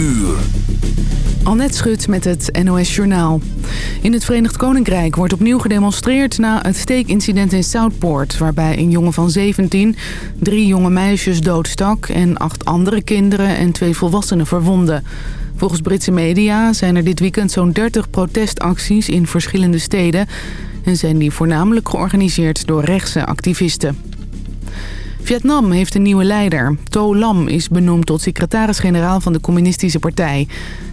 uur. Annette Schut met het NOS Journaal. In het Verenigd Koninkrijk wordt opnieuw gedemonstreerd na het steekincident in Southport... waarbij een jongen van 17 drie jonge meisjes doodstak... en acht andere kinderen en twee volwassenen verwonden. Volgens Britse media zijn er dit weekend zo'n 30 protestacties in verschillende steden... en zijn die voornamelijk georganiseerd door rechtse activisten. Vietnam heeft een nieuwe leider. To Lam is benoemd tot secretaris-generaal van de communistische partij.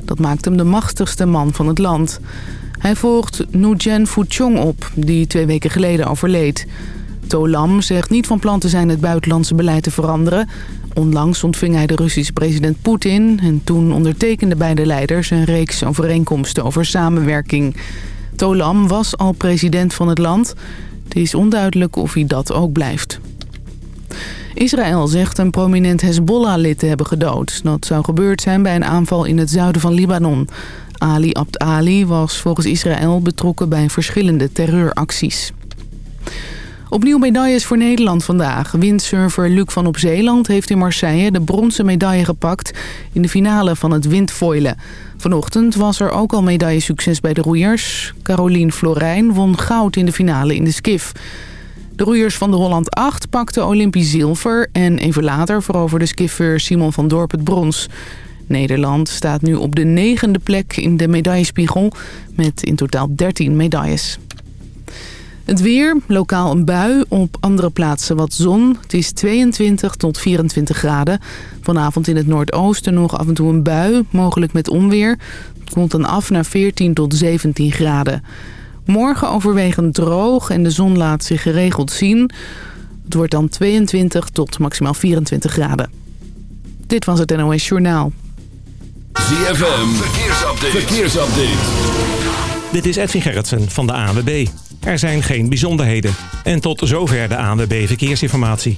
Dat maakt hem de machtigste man van het land. Hij volgt Nguyen Phu Trong op, die twee weken geleden overleed. To Lam zegt niet van plan te zijn het buitenlandse beleid te veranderen. Onlangs ontving hij de Russische president Poetin... en toen ondertekenden beide leiders een reeks overeenkomsten over samenwerking. To Lam was al president van het land. Het is onduidelijk of hij dat ook blijft. Israël zegt een prominent Hezbollah-lid te hebben gedood. Dat zou gebeurd zijn bij een aanval in het zuiden van Libanon. Ali Abd Ali was volgens Israël betrokken bij verschillende terreuracties. Opnieuw medailles voor Nederland vandaag. Windsurfer Luc van op Zeeland heeft in Marseille de bronzen medaille gepakt... in de finale van het windfoilen. Vanochtend was er ook al medaillesucces bij de roeiers. Caroline Florijn won goud in de finale in de skif. De roeiers van de Holland 8 pakten Olympisch zilver... en even later veroverde skiffer Simon van Dorp het brons. Nederland staat nu op de negende plek in de medaillespiegel... met in totaal 13 medailles. Het weer, lokaal een bui, op andere plaatsen wat zon. Het is 22 tot 24 graden. Vanavond in het noordoosten nog af en toe een bui, mogelijk met onweer. Het komt dan af naar 14 tot 17 graden. Morgen overwegend droog en de zon laat zich geregeld zien. Het wordt dan 22 tot maximaal 24 graden. Dit was het NOS Journaal. ZFM, verkeersupdate. verkeersupdate. Dit is Edwin Gerritsen van de ANWB. Er zijn geen bijzonderheden. En tot zover de ANWB Verkeersinformatie.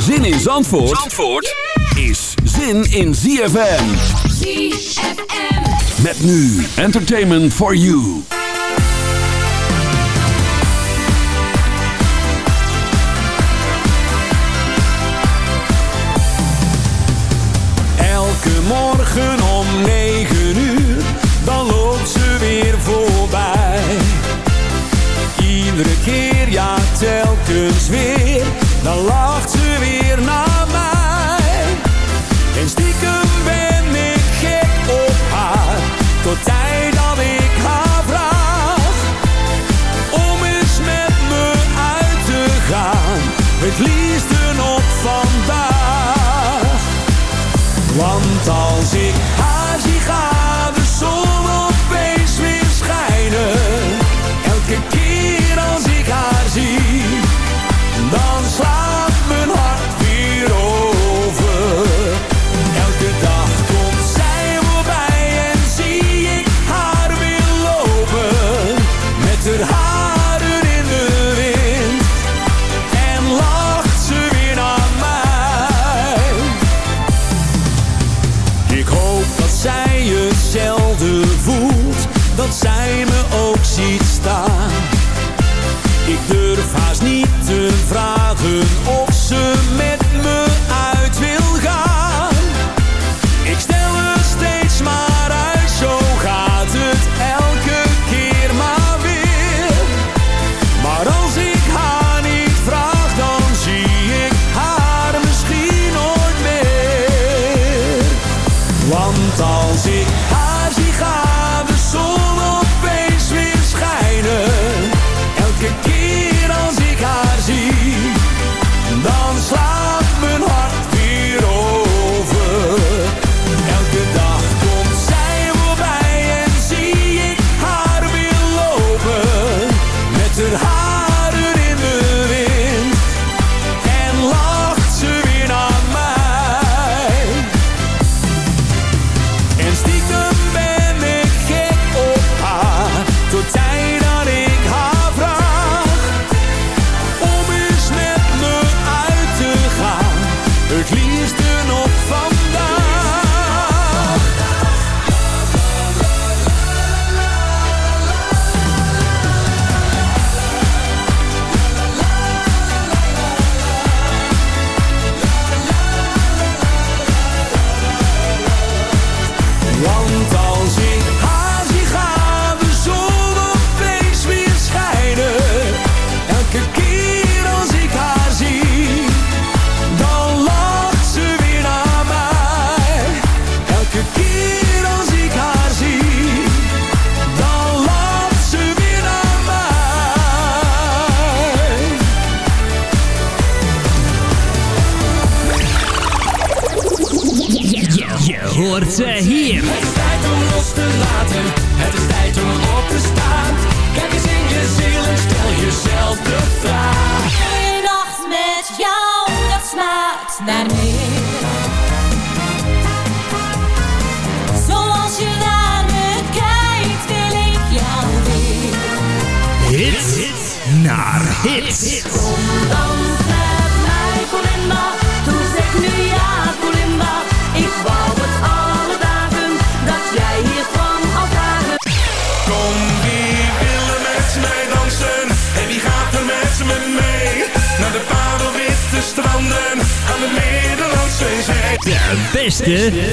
Zin in Zandvoort, Zandvoort is zin in ZFM. ZFM. Met nu Entertainment for You. Elke morgen om 9 uur, dan loopt ze weer voorbij. Iedere keer, ja telkens weer, dan lacht ze weer naar Yeah.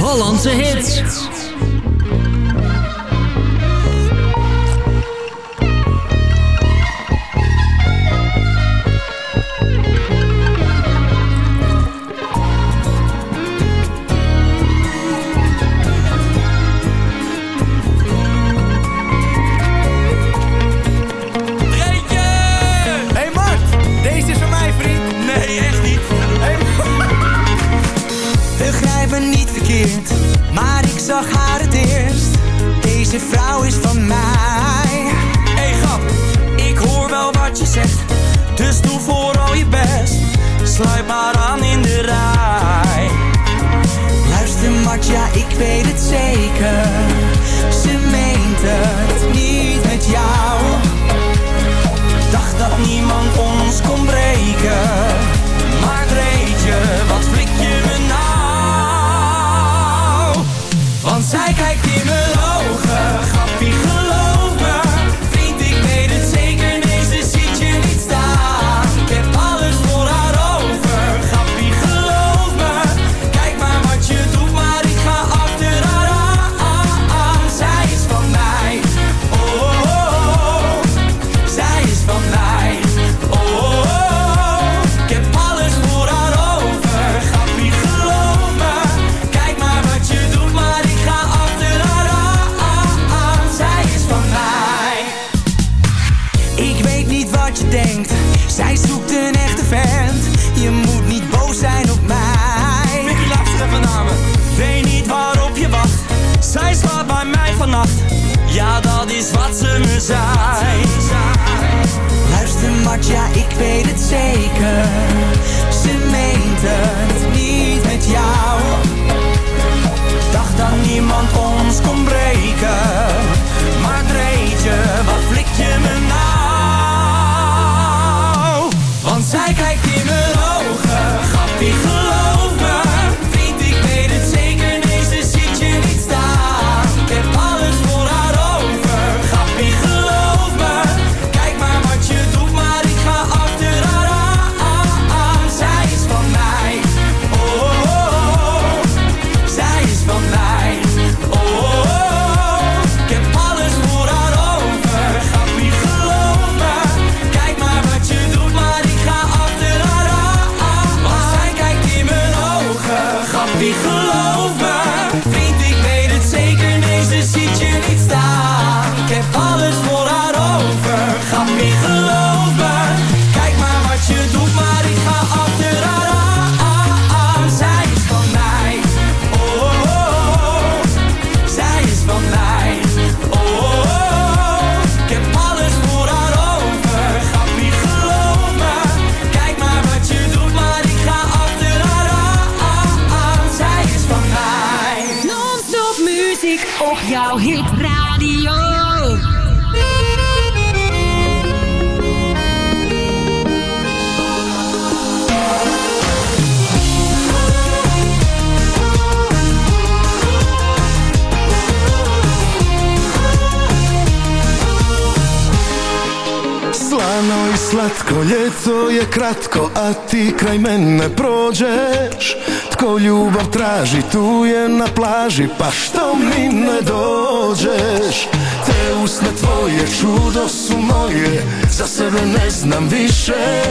Kratko, a ti kraj mene prođeš. Tko ljubav traži, tu je na plaži, pa što mi ne dođeš? Te usne tvoje, čudo su moje, za sebe ne znam više.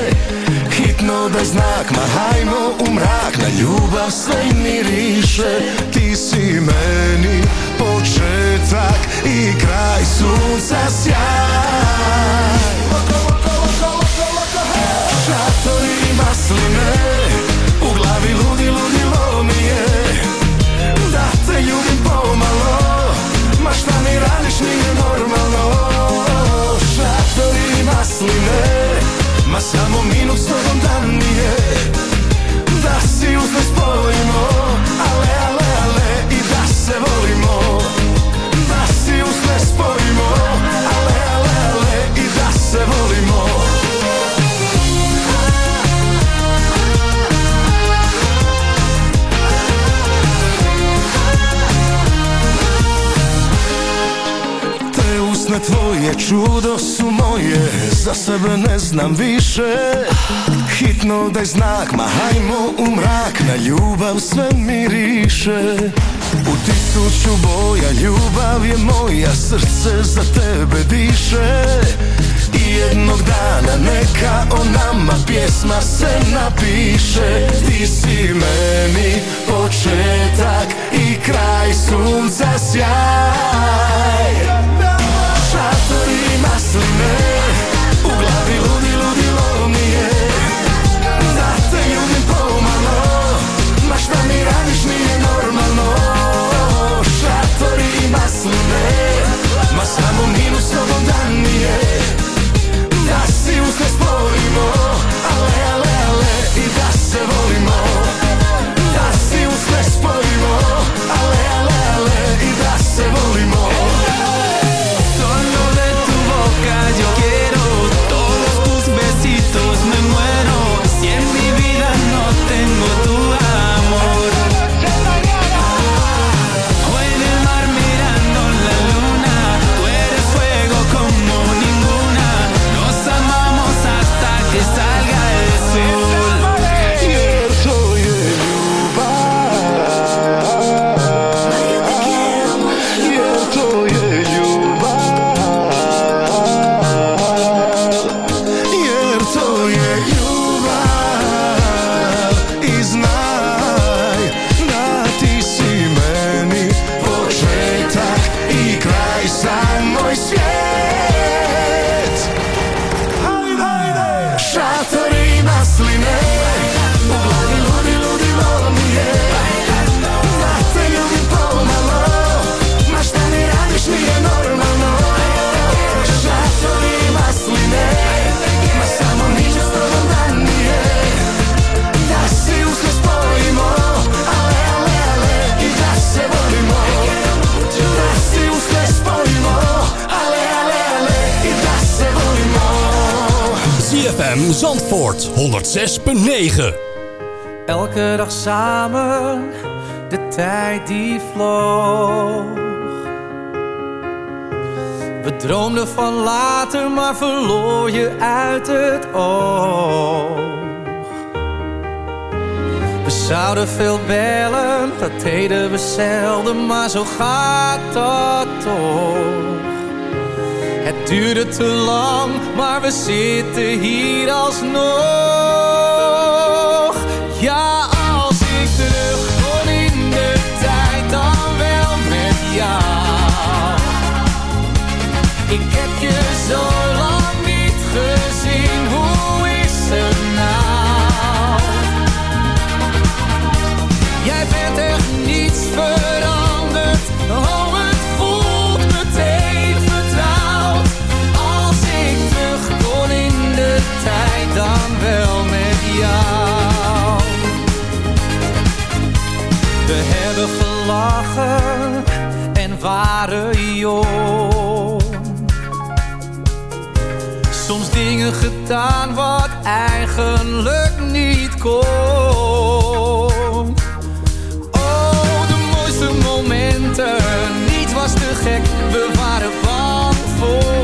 Hitno daj znak, ma hajmo u mrak, na ljubav sve miriše. Ti si meni početak i kraj sunca sjaj Šatori i masline U glavi ludi, ludilo mi je Da te ljubim pomalo Ma šta mi radiš nije normalno. Šatori i masline Ma samo minut s tobom dan mi je Da si uzme spojimo sebe ne znam više. Hitno daj znak, ma hajmo u mrak Na ljubav sve miriše. U tisuću boja ljubav je moja Srce za tebe diše. I jednog dana neka o nama pjesma se napiše. Ti si meni početak i kraj sunca sjaj. Šatori masline Zandvoort 106.9 Elke dag samen, de tijd die vloog. We droomden van later, maar verloor je uit het oog. We zouden veel bellen, dat deden we zelden, maar zo gaat dat toch. Duurde te lang, maar we zitten hier alsnog. Ja, als ik terug kon in de tijd, dan wel met jou. Ik heb je zo lang niet gezien, hebben gelachen en waren jong. Soms dingen gedaan wat eigenlijk niet kon. Oh, de mooiste momenten, niets was te gek, we waren bang voor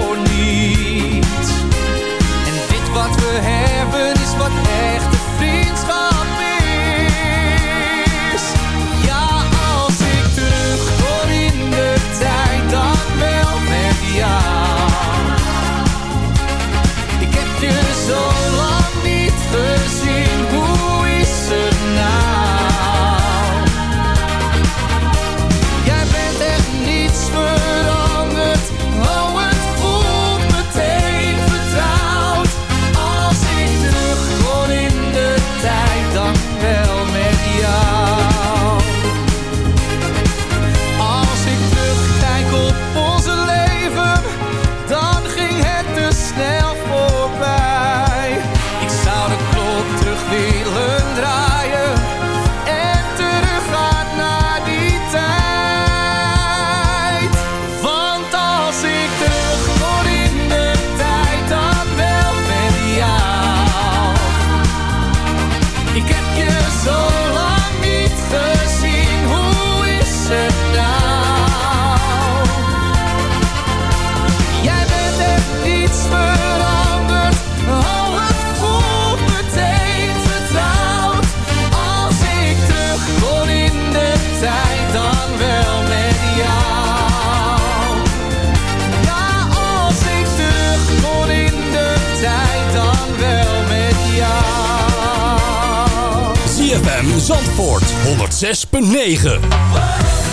Zandvoort. 106.9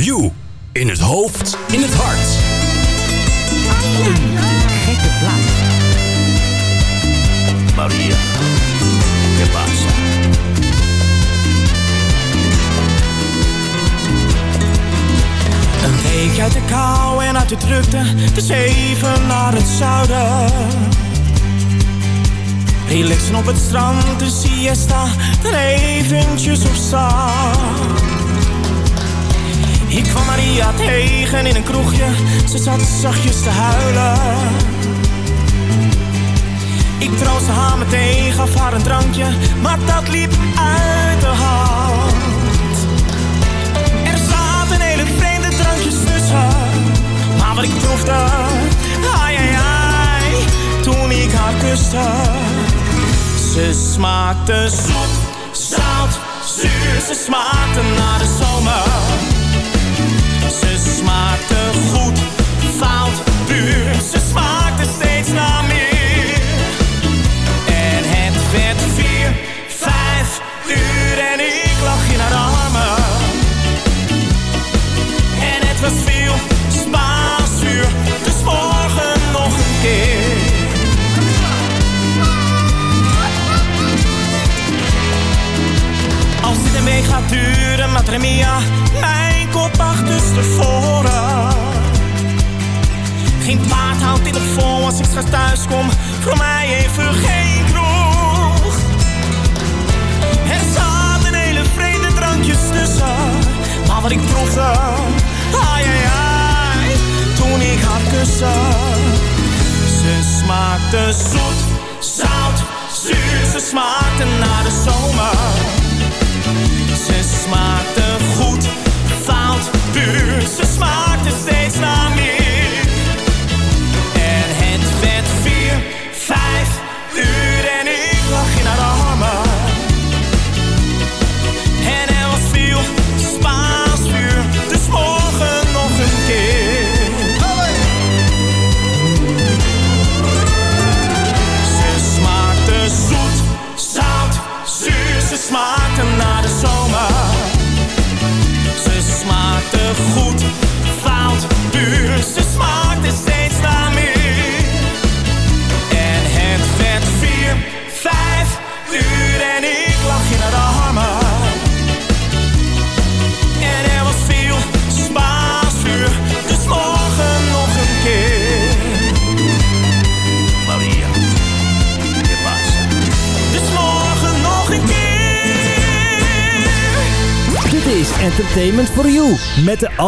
for you. In het hoofd, in het hart. Gekke plaat. Maria, ¿qué pasa? Een week uit de kou en uit de drukte, dus even naar het zuiden. Relaxen op het strand, de siesta, dan eventjes op zand. Ik kwam Maria tegen in een kroegje, ze zat zachtjes te huilen. Ik troostte haar meteen, gaf haar een drankje, maar dat liep uit de hand. Er zaten hele vreemde drankjes tussen, maar wat ik proefde, ai ai ai, toen ik haar kuste. Ze smaakte zoet, zout, zuur, ze smaakte naar de zomer. Ze smaakte goed, fout, puur. Ze smaakte steeds naar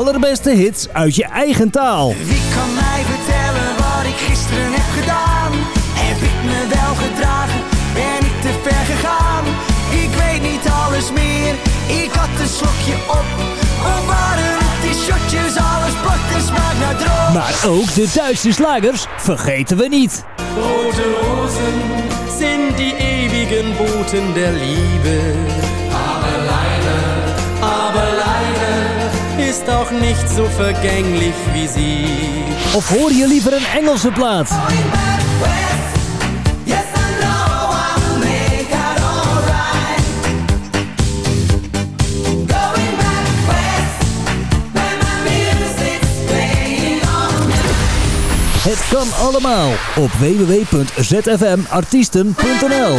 allerbeste hits uit je eigen taal. Wie kan mij vertellen wat ik gisteren heb gedaan? Heb ik me wel gedragen? Ben ik te ver gegaan? Ik weet niet alles meer. Ik had een slokje op. Of waren shotjes? Alles plakt en smaakt naar droog. Maar ook de Duitse slagers vergeten we niet. Rote Rosen sind die ewigen Boten der Liebe. Ist auch nicht so vergänglich wie sie. Of hoor je liever een Engelse plaat? Het kan allemaal op www.zfmartiesten.nl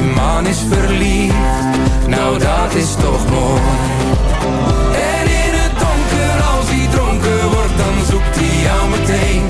Die man is verliefd, nou dat is toch mooi. En in het donker, als hij dronken wordt, dan zoekt hij jou meteen.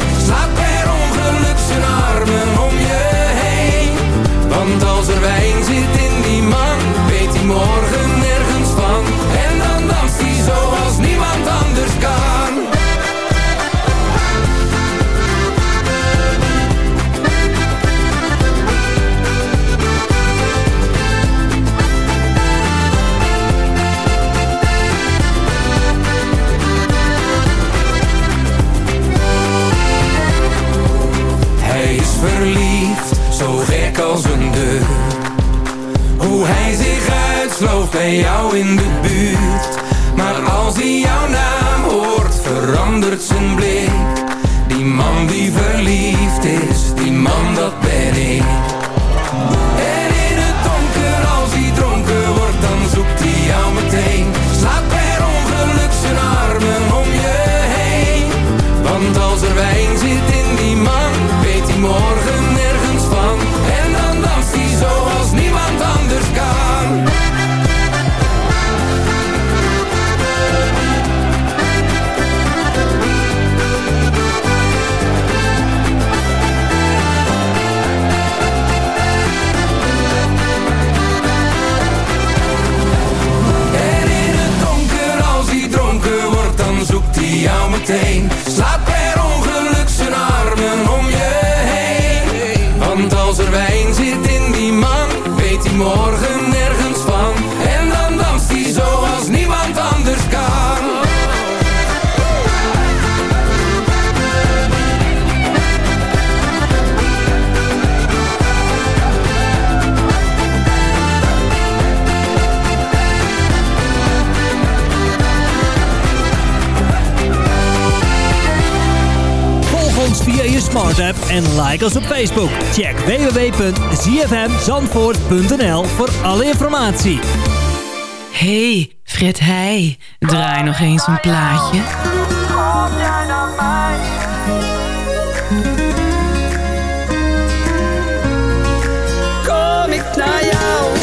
Smart app en like ons op Facebook. Check www.zfmzandvoort.nl voor alle informatie. Hey, Fred Heij, draai nog eens een plaatje. Kom jij naar mij? Kom ik naar jou?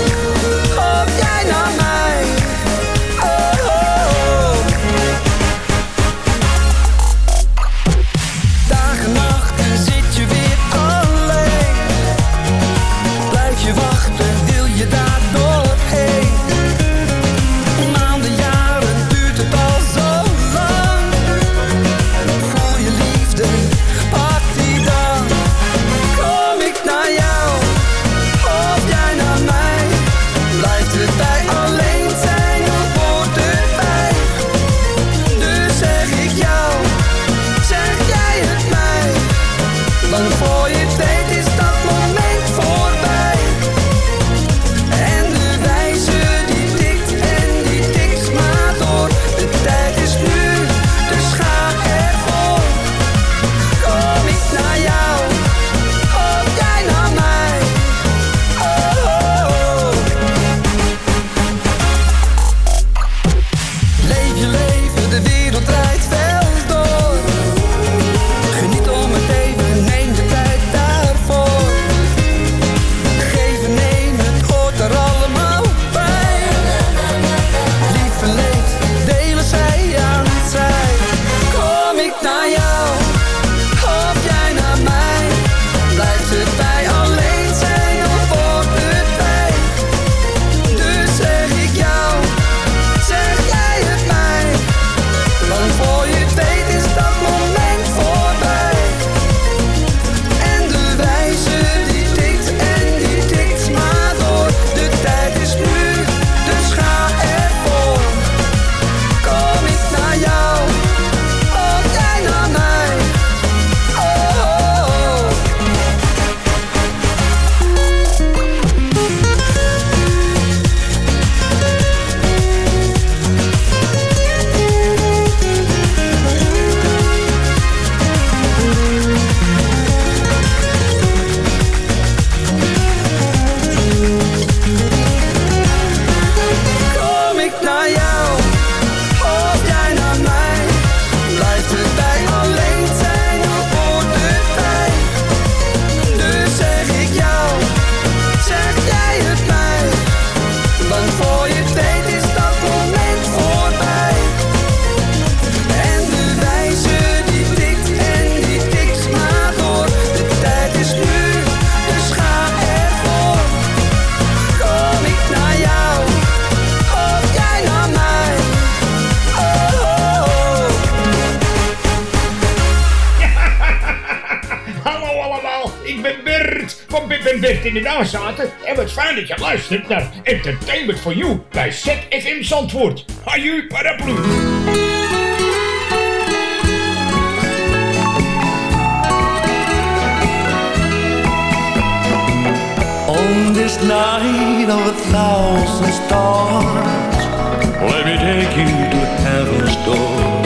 Luistert naar Entertainment for You bij ZFM Zandvoort. Haju paraplu. On this night of a thousand stars, let me take you to heaven's door,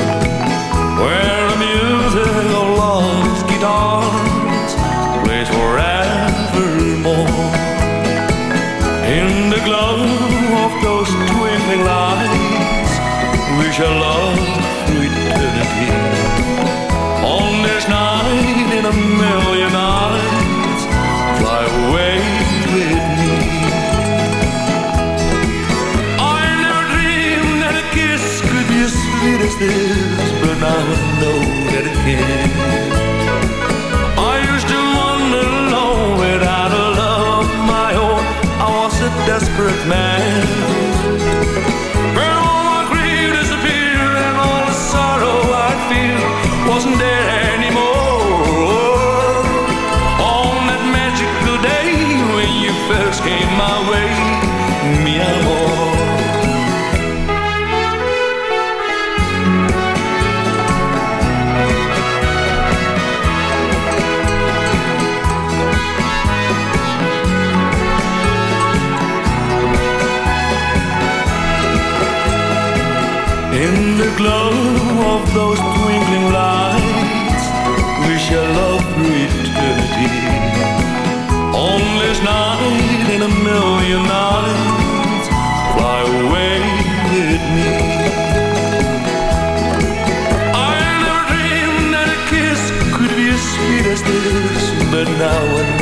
those twinkling lights, we shall love through eternity. On this night in a million nights, fly away with me. I never dreamed that a kiss could be as sweet as this, but now I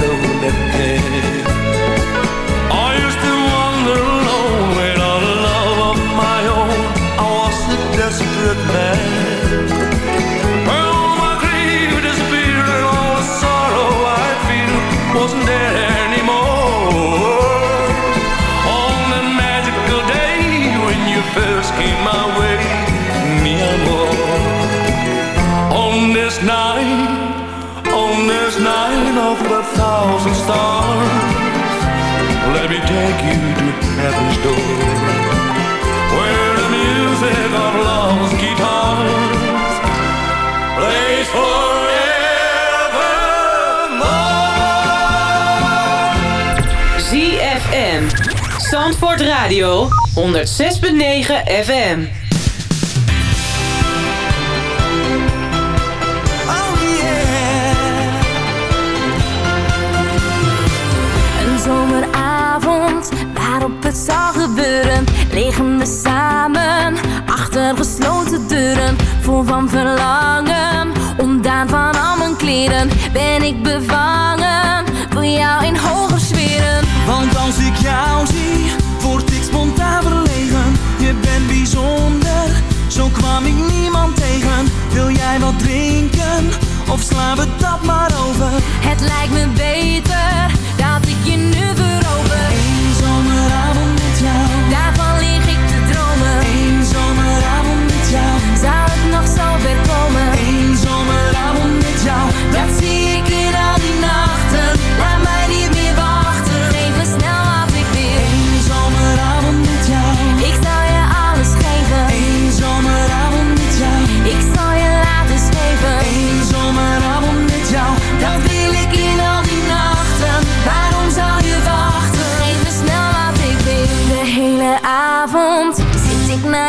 wasn't there Radio. 106.9 FM. Een zomeravond waarop het zal gebeuren Liggen we samen achter gesloten deuren Vol van verlangen, ontdaan van al mijn kleren Ben ik bevangen kwam ik niemand tegen. Wil jij wat drinken, of slaan we dat maar over? Het lijkt me beter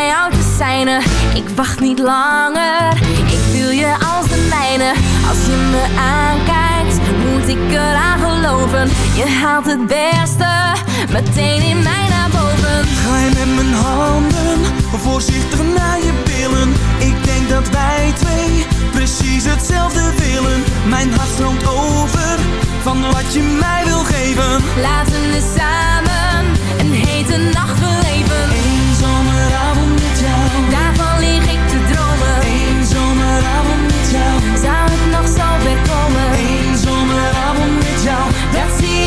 naar jou te Ik wacht niet langer Ik wil je als de mijne Als je me aankijkt Moet ik eraan geloven Je haalt het beste Meteen in mij naar boven Ga je met mijn handen voorzichtig naar je billen? Ik denk dat wij twee precies hetzelfde willen. Mijn hart stroomt over van wat je mij wil geven. Laten we samen Een hete nacht met jou,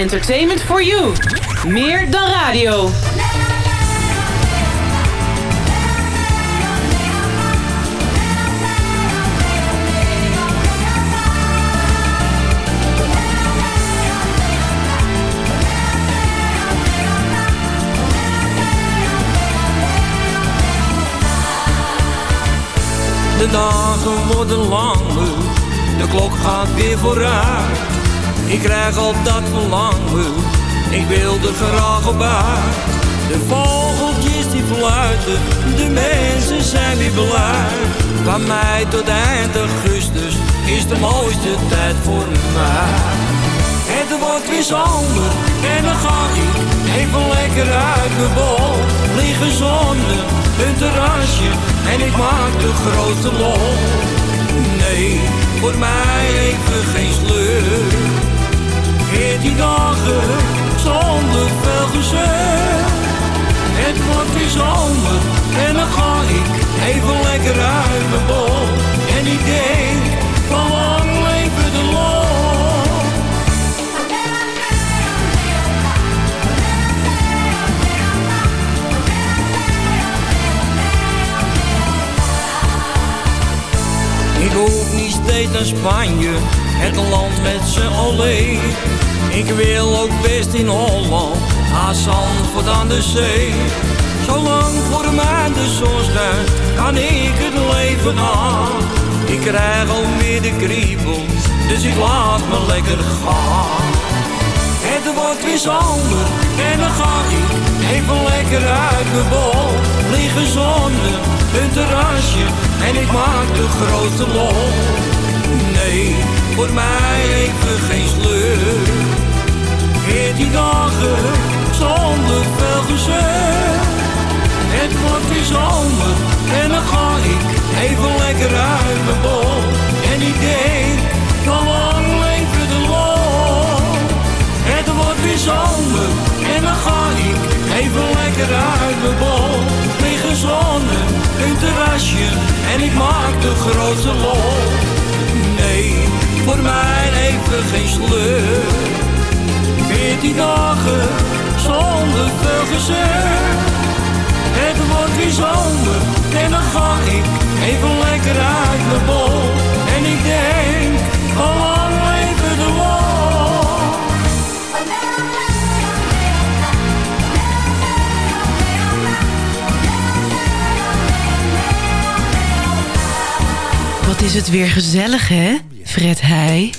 Entertainment for you. Meer dan radio. De dagen worden langer, de klok gaat weer vooruit. Ik krijg al dat verlangen, ik wil er graag op uit. De vogeltjes die fluiten, de mensen zijn weer blij. Van mei tot eind augustus is de mooiste tijd voor mij. Het wordt weer zomer en dan ga ik even lekker uit mijn bol. Liggen zonder een terrasje en ik maak de grote lol. Nee, voor mij even geen sleur. Veertien dagen zonder veel gezeur. Het wordt weer zomer en dan ga ik even lekker uit mijn bol. En ik denk, van lang leven de lol. Ik hoef niet steeds naar Spanje, het land met z'n alleen. Ik wil ook best in Holland, haar Zandvoort aan de zee. Zolang voor mij de zon schijnt, kan ik het leven aan. Ik krijg alweer de kriebels, dus ik laat me lekker gaan. Het wordt weer zomer en dan ga ik even lekker uit mijn bol. Liggen zonder een terrasje en ik maak de grote lol. Nee, voor mij even geen sleur. Veertien dagen zonder veel gezeur. Het wordt weer zomer en dan ga ik even lekker uit mijn bol. En ik denk, van lang leven de lol. Het wordt weer zomer en dan ga ik even lekker uit mijn bol. Liggen zonnen, een terrasje en ik maak de grote lol. Nee, voor mij even geen sleur. Veertien dagen zonder veel gezeur. Het wordt weer zomer en dan ga ik even lekker uit mijn bol. En ik denk, van lang leven de lol. Wat is het weer gezellig, hè? Fred Heij.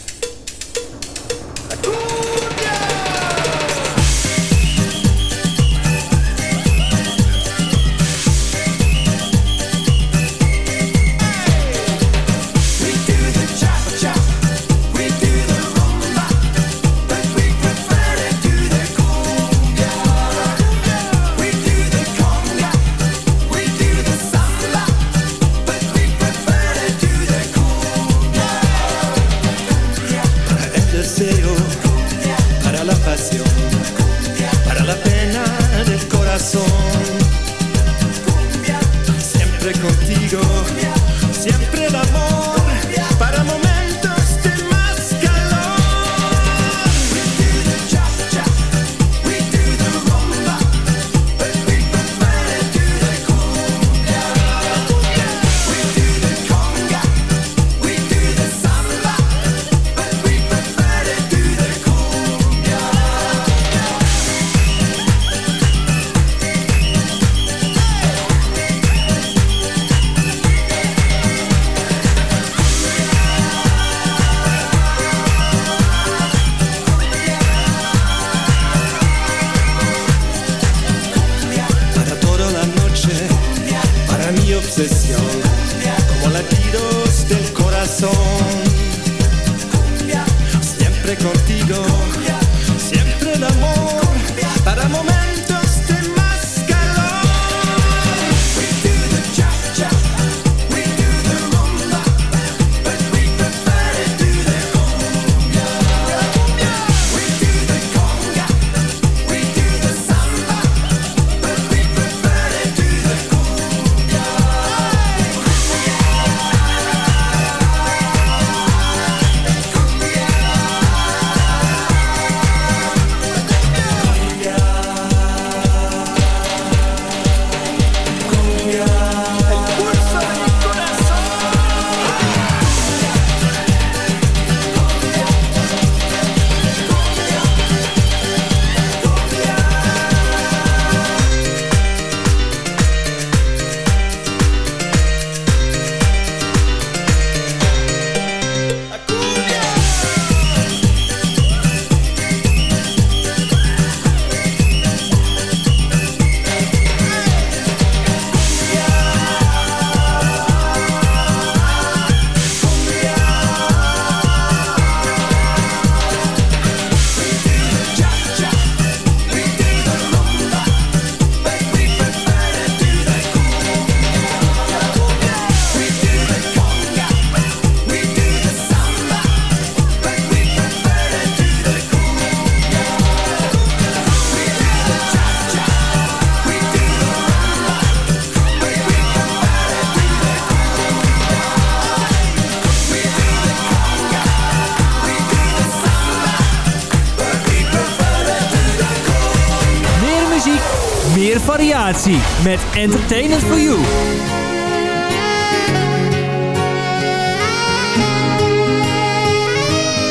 Met Entertainment for You.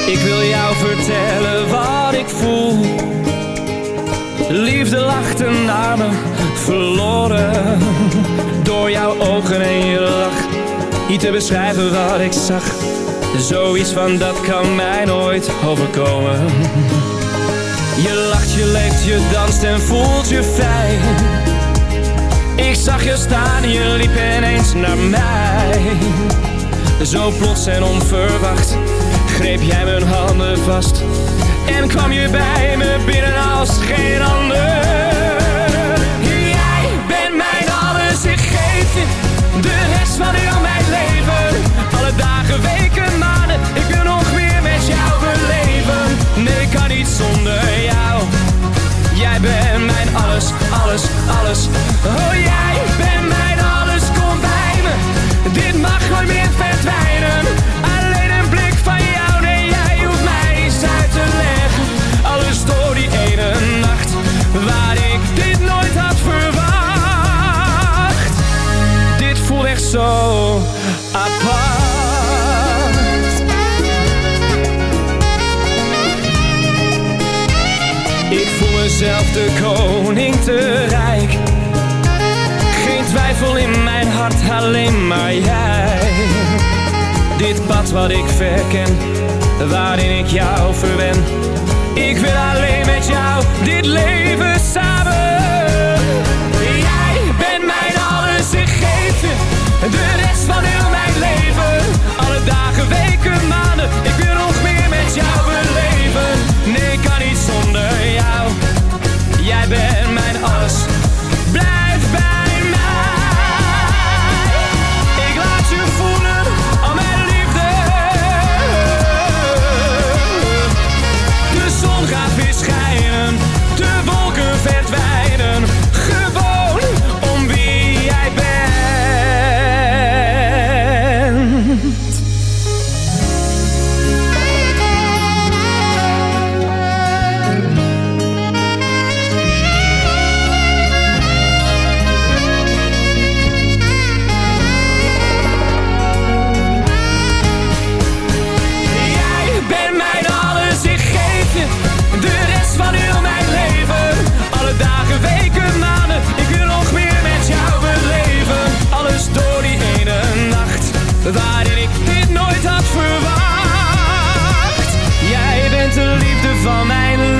Ik wil jou vertellen wat ik voel. Liefde lachte naar me, verloren. Door jouw ogen en je lach. Niet te beschrijven wat ik zag. Zoiets van dat kan mij nooit overkomen. Je lacht, je leeft, je danst en voelt je vrij. Ik zag je staan, je liep ineens naar mij. Zo plots en onverwacht greep jij mijn handen vast. En kwam je bij me binnen als geen ander. Jij bent mijn alles, ik geef je de rest van heel mijn leven. Alle dagen, weken, maanden, ik wil nog meer met jou beleven. Nee, ik kan niet zonder jou. Jij bent mijn alles, alles, alles. Oh, jij bent mijn alles, kom bij me. Dit mag nooit meer verdwijnen. Alleen een blik van jou, nee, jij hoeft mij niets uit te leggen. Alles door die ene nacht, waar ik dit nooit had verwacht. Dit voelt echt zo apart. De koning te rijk. Geen twijfel in mijn hart, alleen maar jij. Dit pad wat ik verken, waarin ik jou verwen. Ik wil alleen met jou dit leven samen. Jij bent mijn alles, ik geef je de rest van heel mijn leven. Alle dagen, weken, maanden, ik wil nog meer met jou bent mijn alles. Blijf van mijn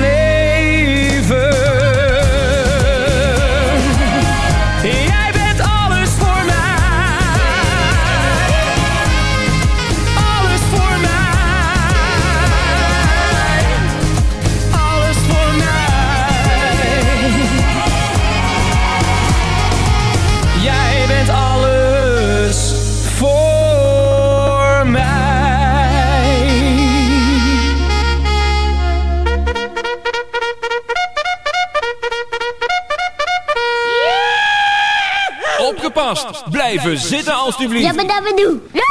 Blijven zitten alstublieft. Ja, maar dat bedoel. Eu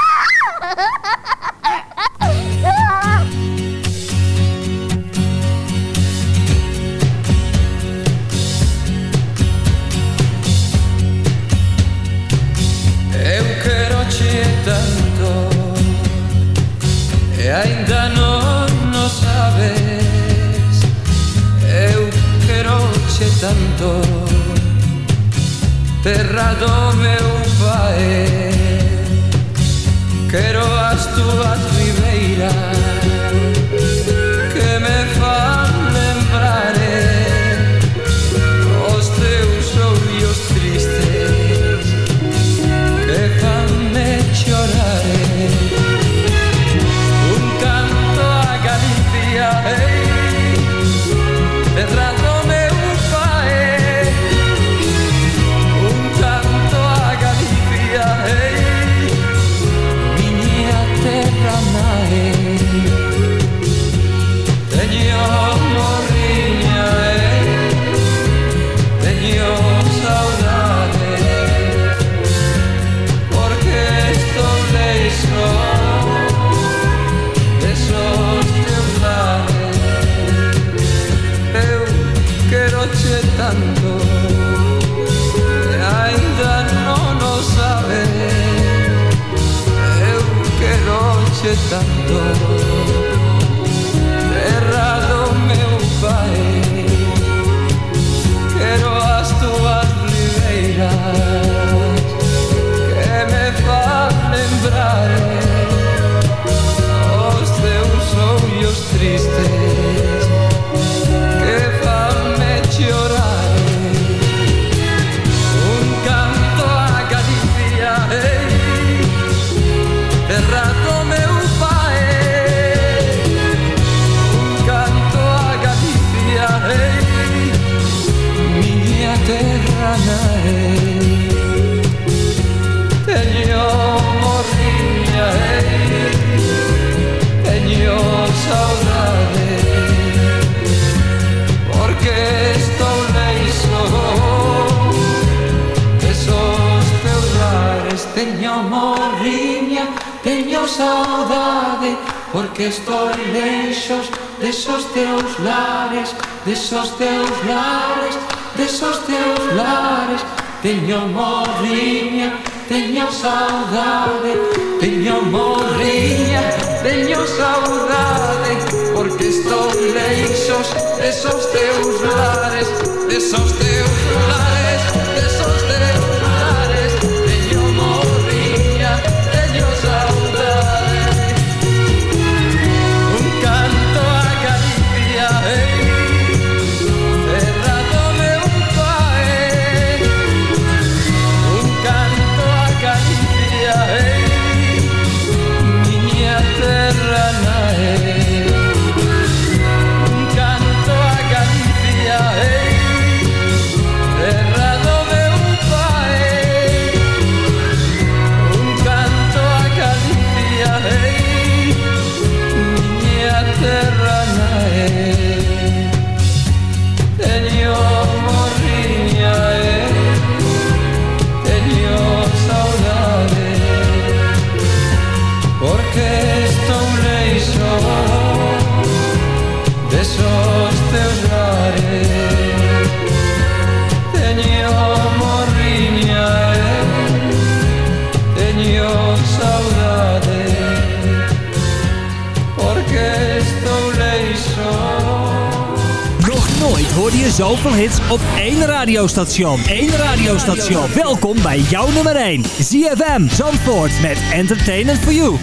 radiostation. Eén radiostation. Welkom bij jouw nummer 1. ZFM Zandvoort met Entertainment for You.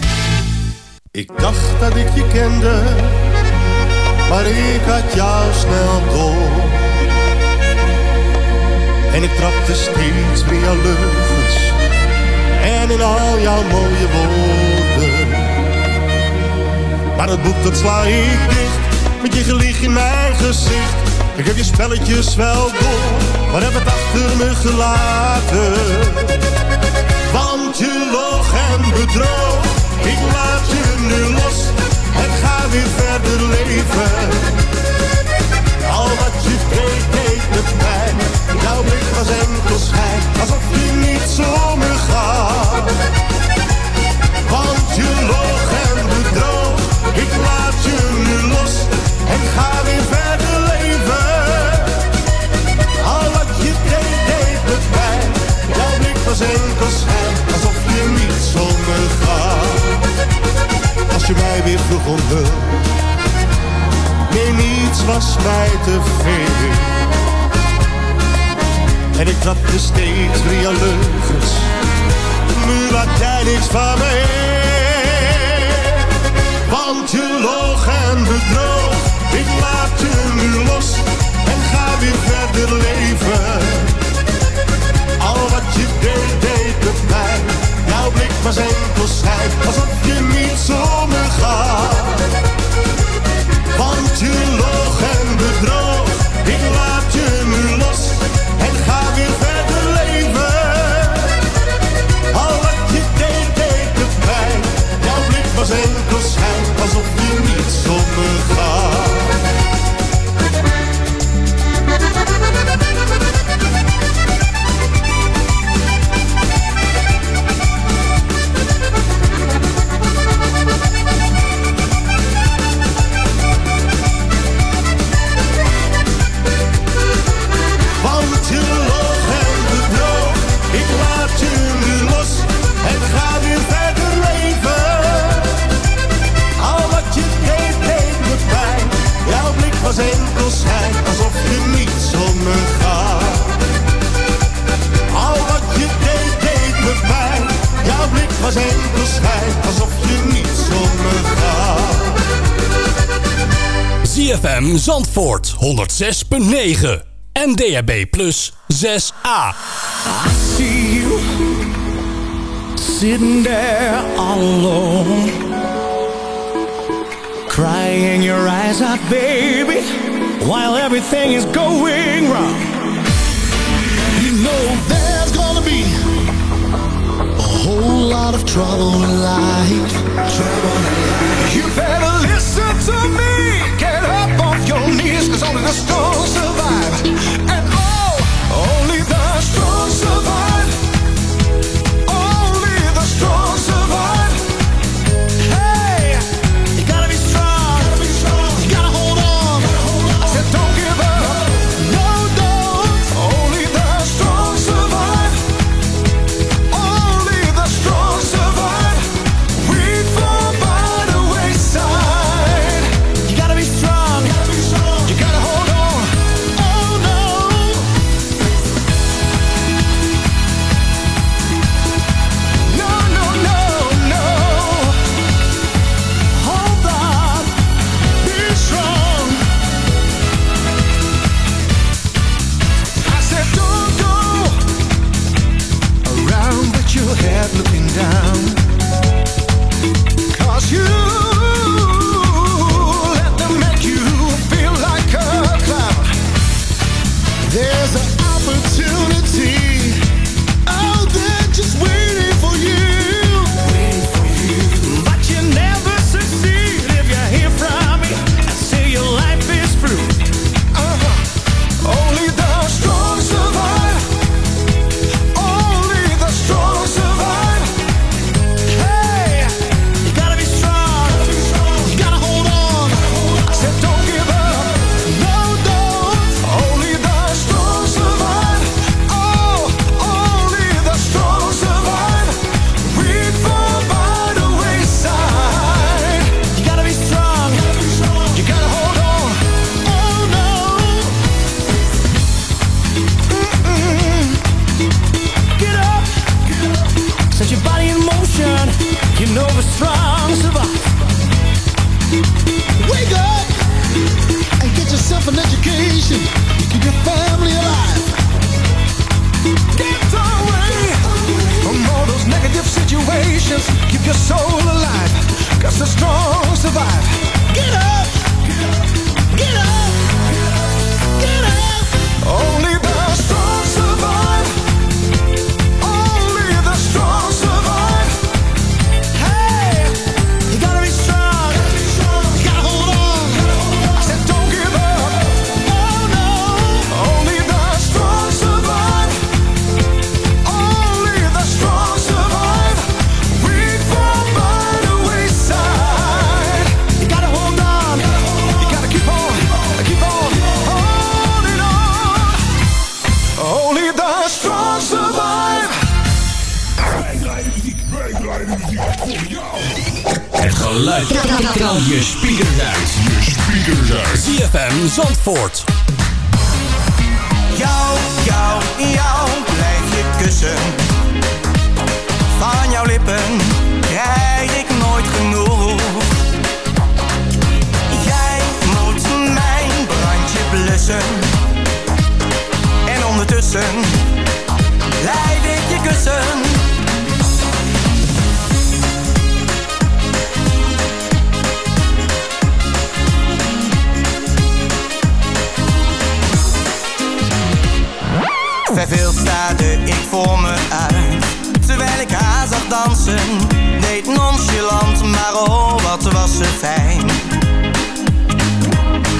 Ik dacht dat ik je kende, maar ik had jou snel door. En ik trapte steeds weer jouw leugens en in al jouw mooie woorden. Maar het boek dat sla ik dicht, met je gelieg in mijn gezicht. Ik heb je spelletjes wel door, maar heb het achter me gelaten. Want je loog en bedroog, ik laat je nu los en ga weer verder leven. Al wat je deed, deed met mij, jouw blik was enkel schijn, alsof je niet zonder gaat. Want je loog en bedroog, ik laat je nu los en ga weer verder vroeg om hulp, nee niets was mij te veel. En ik trapte steeds weer jouw leugens, nu laat jij niks van me Want je loog en bedroog, ik laat je nu los en ga weer verder leven. Al wat je deed, deed met mij, jouw blik was enkel schijn, alsof je niet zonder gaat. Want je loog en bedroog, ik laat je nu los en ga weer verder leven. Al wat je deed, deed het pijn. Jouw blik was enkel schijn, alsof je niet zonder was enkel schijn, alsof je niet zonder gaat. ZFM Zandvoort 106.9 en DHB Plus 6A. see you sitting there all alone, crying your eyes out, baby, while everything is going wrong. You know there's lot of trouble in life. You better listen to me. Get up off your knees, cause only the strong Verveeld staarde ik voor me uit. Terwijl ik haar zag dansen Deed nonchalant, maar oh wat was ze fijn.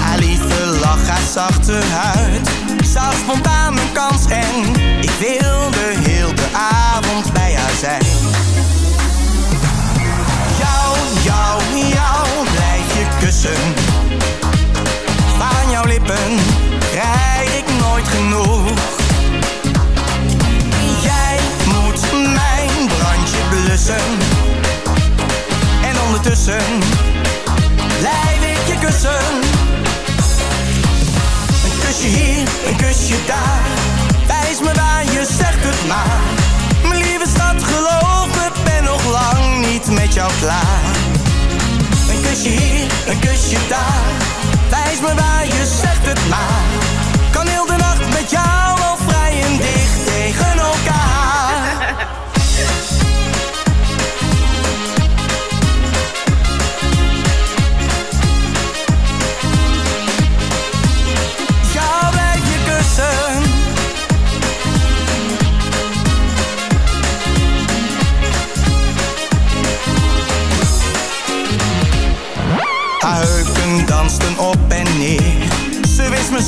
Haar lieve lach, haar zachte huid Zag spontaan mijn kans en Ik wilde heel de avond bij haar zijn. Jou, jou, jou blijf je kussen. Van jouw lippen krijg ik nooit genoeg En ondertussen blijf ik je kussen. Een kusje hier, een kusje daar. Wijs me waar, je zegt het maar. Mijn lieve schat, geloof me, ben nog lang niet met jou klaar. Een kusje hier, een kusje daar. Wijs me waar, je zegt het maar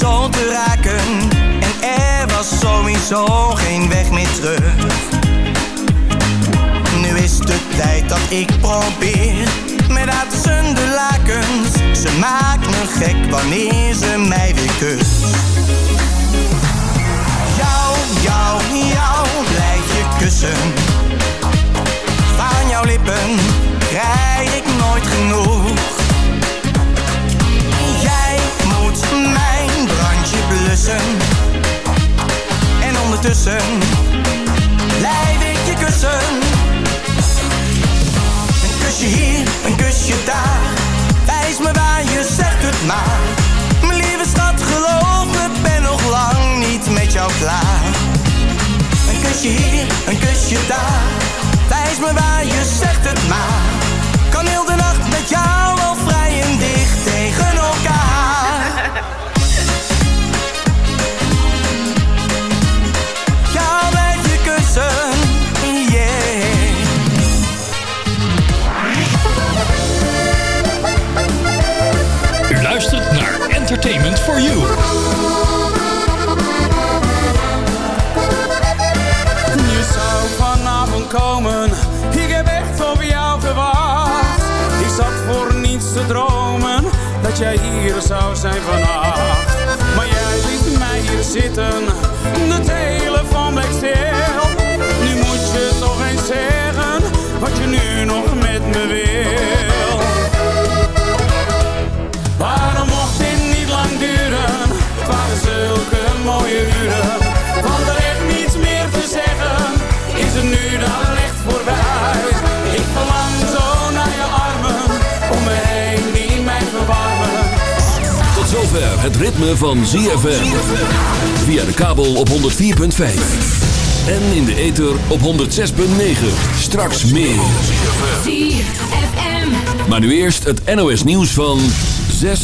zo te raken. En er was sowieso geen weg meer terug. Nu is de tijd dat ik probeer Met haar lakens. Ze maakt me gek wanneer ze mij weer kust. Jou, jou, jou blijf je kussen ondertussen blijf ik je kussen. Een kusje hier, een kusje daar. Wijs me waar, je zegt het maar. Mijn lieve schat, geloof me, ben nog lang niet met jou klaar. Een kusje hier, een kusje daar. Wijs me waar, je zegt het maar. Kan heel de nacht met jou Entertainment for You. Je zou vanavond komen, ik heb echt op jou gewacht. Ik zat voor niets te dromen, dat jij hier zou zijn vannacht. Maar jij liet mij hier zitten, de telefoon bleek stil. Nu moet je toch eens zeggen, wat je nu nog met me wil. Mooie uren. Valt er echt niets meer te zeggen? Is het nu dan echt voorbij? Ik verlang zo naar je armen, om me heen die mij verwarmen. Tot zover het ritme van ZFM. Via de kabel op 104.5. En in de ether op 106.9. Straks meer. Maar nu eerst het NOS nieuws van 6